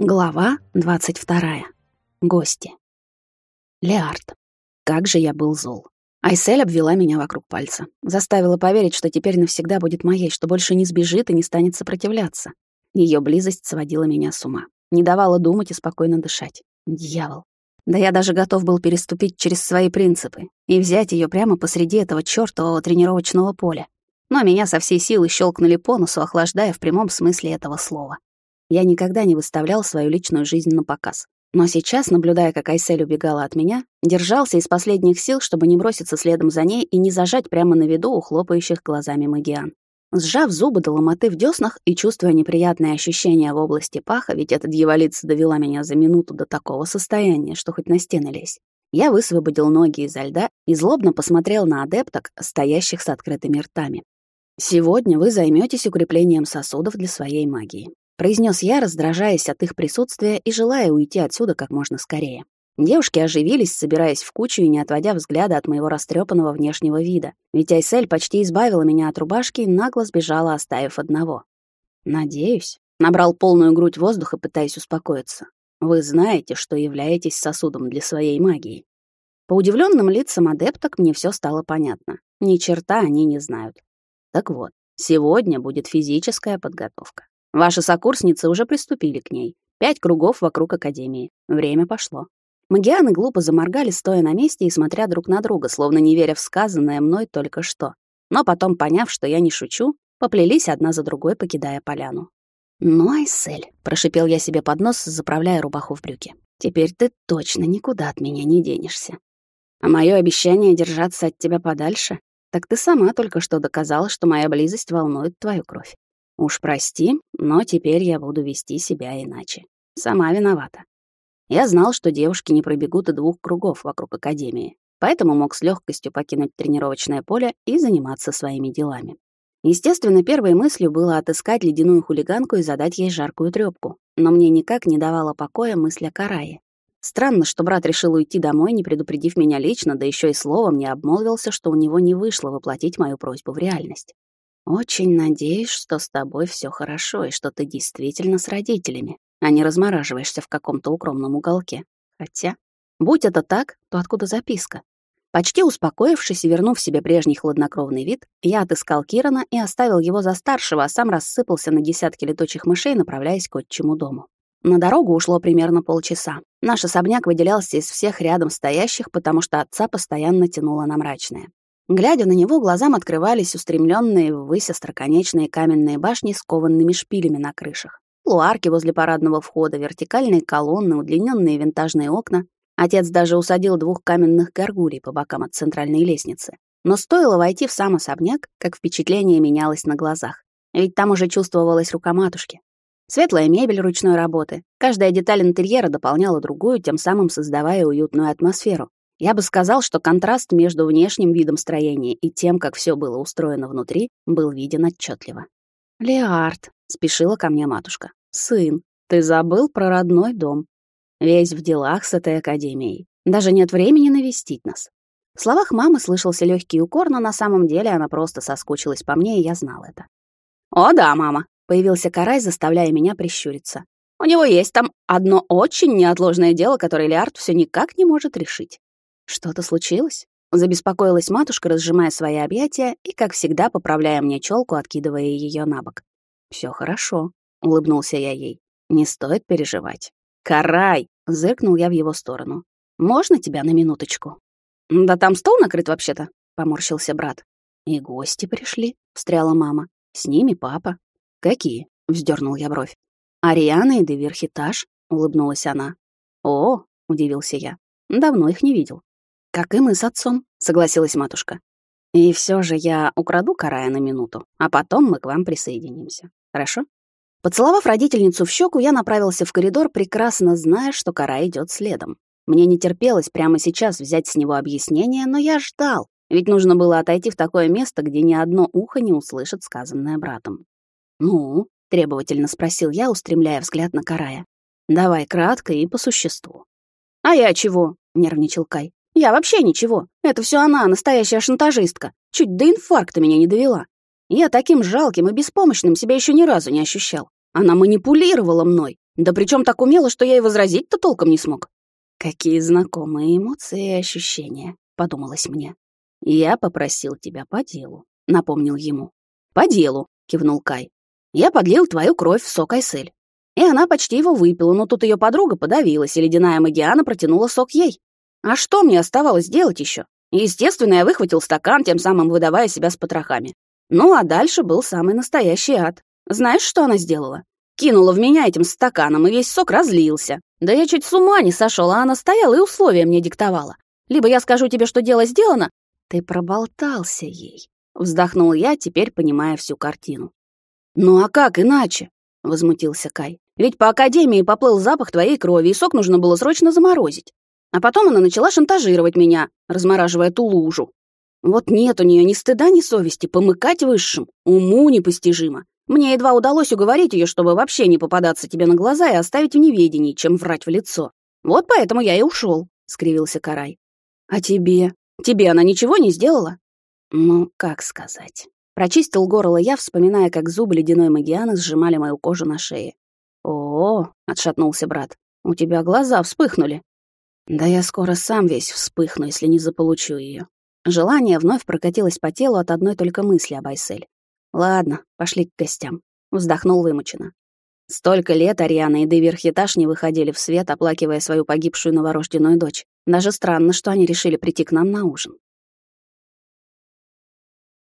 Глава 22. Гости. Леард. Как же я был зол. Айсель обвела меня вокруг пальца. Заставила поверить, что теперь навсегда будет моей, что больше не сбежит и не станет сопротивляться. Ее близость сводила меня с ума. Не давала думать и спокойно дышать. Дьявол. Да я даже готов был переступить через свои принципы и взять ее прямо посреди этого чёртового тренировочного поля. Но меня со всей силы щелкнули по носу, охлаждая в прямом смысле этого слова. Я никогда не выставлял свою личную жизнь на показ. Но сейчас, наблюдая, как Айсель убегала от меня, держался из последних сил, чтобы не броситься следом за ней и не зажать прямо на виду у хлопающих глазами магиан. Сжав зубы до ломоты в дёснах и чувствуя неприятные ощущения в области паха, ведь эта дьяволица довела меня за минуту до такого состояния, что хоть на стены лезь, я высвободил ноги изо льда и злобно посмотрел на адепток, стоящих с открытыми ртами. «Сегодня вы займётесь укреплением сосудов для своей магии произнес я, раздражаясь от их присутствия и желая уйти отсюда как можно скорее. Девушки оживились, собираясь в кучу и не отводя взгляда от моего растрепанного внешнего вида. Ведь Айсель почти избавила меня от рубашки и нагло сбежала, оставив одного. «Надеюсь», — набрал полную грудь воздуха, пытаясь успокоиться. «Вы знаете, что являетесь сосудом для своей магии». По удивленным лицам адепток мне все стало понятно. Ни черта они не знают. Так вот, сегодня будет физическая подготовка. Ваши сокурсницы уже приступили к ней. Пять кругов вокруг академии. Время пошло. Магианы глупо заморгали, стоя на месте и смотря друг на друга, словно не веря в сказанное мной только что. Но потом, поняв, что я не шучу, поплелись одна за другой, покидая поляну. «Ну, Айсель», — прошипел я себе под нос, заправляя рубаху в брюки. «Теперь ты точно никуда от меня не денешься. А мое обещание держаться от тебя подальше? Так ты сама только что доказала, что моя близость волнует твою кровь. Уж прости, но теперь я буду вести себя иначе. Сама виновата. Я знал, что девушки не пробегут и двух кругов вокруг академии, поэтому мог с легкостью покинуть тренировочное поле и заниматься своими делами. Естественно, первой мыслью было отыскать ледяную хулиганку и задать ей жаркую трёпку, но мне никак не давала покоя мысль о Карае. Странно, что брат решил уйти домой, не предупредив меня лично, да еще и словом не обмолвился, что у него не вышло воплотить мою просьбу в реальность. Очень надеюсь, что с тобой все хорошо и что ты действительно с родителями, а не размораживаешься в каком-то укромном уголке. Хотя, будь это так, то откуда записка? Почти успокоившись и вернув себе прежний хладнокровный вид, я отыскал Кирана и оставил его за старшего, а сам рассыпался на десятки летучих мышей, направляясь к отчему дому. На дорогу ушло примерно полчаса. Наш особняк выделялся из всех рядом стоящих, потому что отца постоянно тянуло на мрачное. Глядя на него, глазам открывались устремленные ввысь остроконечные каменные башни с кованными шпилями на крышах. Луарки возле парадного входа, вертикальные колонны, удлиненные винтажные окна. Отец даже усадил двух каменных горгулей по бокам от центральной лестницы. Но стоило войти в сам особняк, как впечатление менялось на глазах. Ведь там уже чувствовалась рука матушки. Светлая мебель ручной работы. Каждая деталь интерьера дополняла другую, тем самым создавая уютную атмосферу. Я бы сказал, что контраст между внешним видом строения и тем, как все было устроено внутри, был виден отчетливо. «Леард», — спешила ко мне матушка, — «сын, ты забыл про родной дом. Весь в делах с этой академией. Даже нет времени навестить нас». В словах мамы слышался легкий укор, но на самом деле она просто соскучилась по мне, и я знал это. «О да, мама», — появился Карай, заставляя меня прищуриться. «У него есть там одно очень неотложное дело, которое Леард все никак не может решить. «Что-то случилось?» Забеспокоилась матушка, разжимая свои объятия и, как всегда, поправляя мне челку, откидывая ее на бок. Все хорошо», — улыбнулся я ей. «Не стоит переживать». «Карай!» — зыркнул я в его сторону. «Можно тебя на минуточку?» «Да там стол накрыт вообще-то», — поморщился брат. «И гости пришли», — встряла мама. «С ними папа». «Какие?» — вздернул я бровь. «Ариана и Деверхитаж», — улыбнулась она. «О!» — удивился я. «Давно их не видел». «Как и мы с отцом», — согласилась матушка. «И все же я украду Карая на минуту, а потом мы к вам присоединимся. Хорошо?» Поцеловав родительницу в щеку, я направился в коридор, прекрасно зная, что Карай идет следом. Мне не терпелось прямо сейчас взять с него объяснение, но я ждал, ведь нужно было отойти в такое место, где ни одно ухо не услышит сказанное братом. «Ну?» — требовательно спросил я, устремляя взгляд на Карая. «Давай кратко и по существу». «А я чего?» — нервничал Кай. Я вообще ничего. Это все она, настоящая шантажистка. Чуть до инфаркта меня не довела. Я таким жалким и беспомощным себя еще ни разу не ощущал. Она манипулировала мной. Да причем так умело, что я и возразить-то толком не смог. Какие знакомые эмоции и ощущения, подумалось мне. Я попросил тебя по делу, напомнил ему. По делу, кивнул Кай. Я подлил твою кровь в сок Айсель. И она почти его выпила, но тут ее подруга подавилась, и ледяная магиана протянула сок ей. А что мне оставалось делать еще? Естественно, я выхватил стакан, тем самым выдавая себя с потрохами. Ну, а дальше был самый настоящий ад. Знаешь, что она сделала? Кинула в меня этим стаканом, и весь сок разлился. Да я чуть с ума не сошел, а она стояла и условия мне диктовала. Либо я скажу тебе, что дело сделано. Ты проболтался ей. Вздохнул я, теперь понимая всю картину. «Ну а как иначе?» — возмутился Кай. «Ведь по Академии поплыл запах твоей крови, и сок нужно было срочно заморозить. А потом она начала шантажировать меня, размораживая ту лужу. Вот нет у нее ни стыда, ни совести, помыкать высшим, уму непостижимо. Мне едва удалось уговорить ее, чтобы вообще не попадаться тебе на глаза и оставить в неведении, чем врать в лицо. Вот поэтому я и ушел, скривился Карай. А тебе? Тебе она ничего не сделала? Ну, как сказать. Прочистил горло я, вспоминая, как зубы ледяной магианы сжимали мою кожу на шее. О, -о, -о отшатнулся брат. У тебя глаза вспыхнули. Да я скоро сам весь вспыхну, если не заполучу ее. Желание вновь прокатилось по телу от одной только мысли об Айсель. Ладно, пошли к гостям. Вздохнул вымученно. Столько лет Ариана и Деверхитаж не выходили в свет, оплакивая свою погибшую новорожденную дочь. Даже странно, что они решили прийти к нам на ужин.